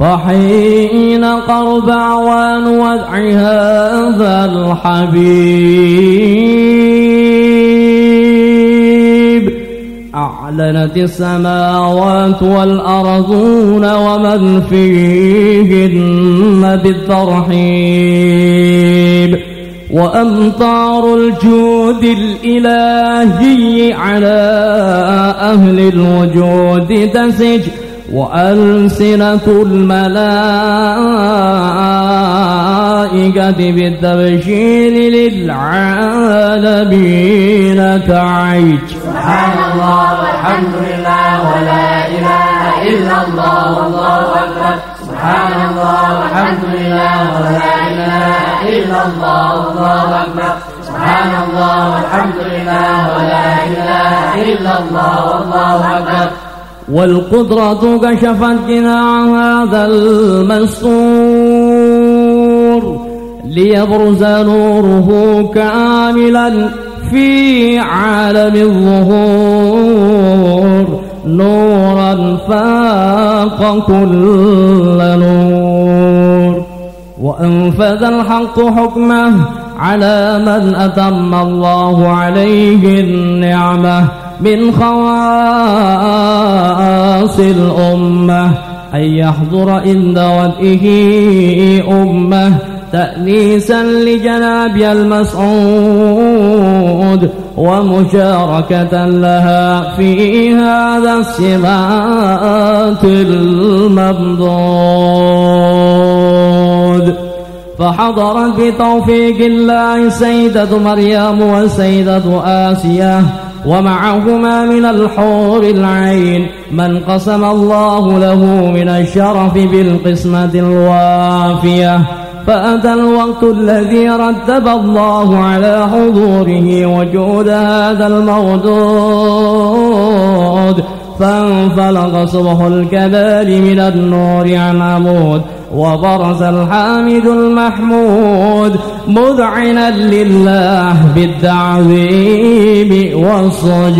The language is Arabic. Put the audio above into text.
فحين قرب أعوان وضع هذا الحبيب. أعلنت السماوات والأرضون ومن فيهن بالترحيب. وأمطار الجود الإلهي على أهل الوجود تسج وألسنة الملائكة بالتبشير للعالمين تعيش سبحان الله والحمد لله ولا إله إلا الله والله أكبر. سبحان الله والحمد لله ولا إله إلا الله والله أكبر. سبحان الله والحمد لله ولا إله إلا الله والله أكبر. والقدرة كشفت جناع هذا المستور ليبرز نوره كاملا في عالم الظهور. نورا فاق كل نور. وأنفذ الحق حكمه على من أتم الله عليه النعمة. من خواص الأمة أن يحضر عند وجهه أمة تأنيسا لجناب المسعود ومشاركة لها في هذا السمات الممدود. فحضرت بتوفيق الله سيدة مريم وسيدة آسيا ومعهما من الحور العين من قسم الله له من الشرف بالقسمة الوافية. فأتى الوقت الذي رتب الله على حضوره وجود هذا الموجود. فانفلق صبح الكبال من النور عن عمود وبرز الحامد المحمود مذعنا لله بالتعظيم. والسجود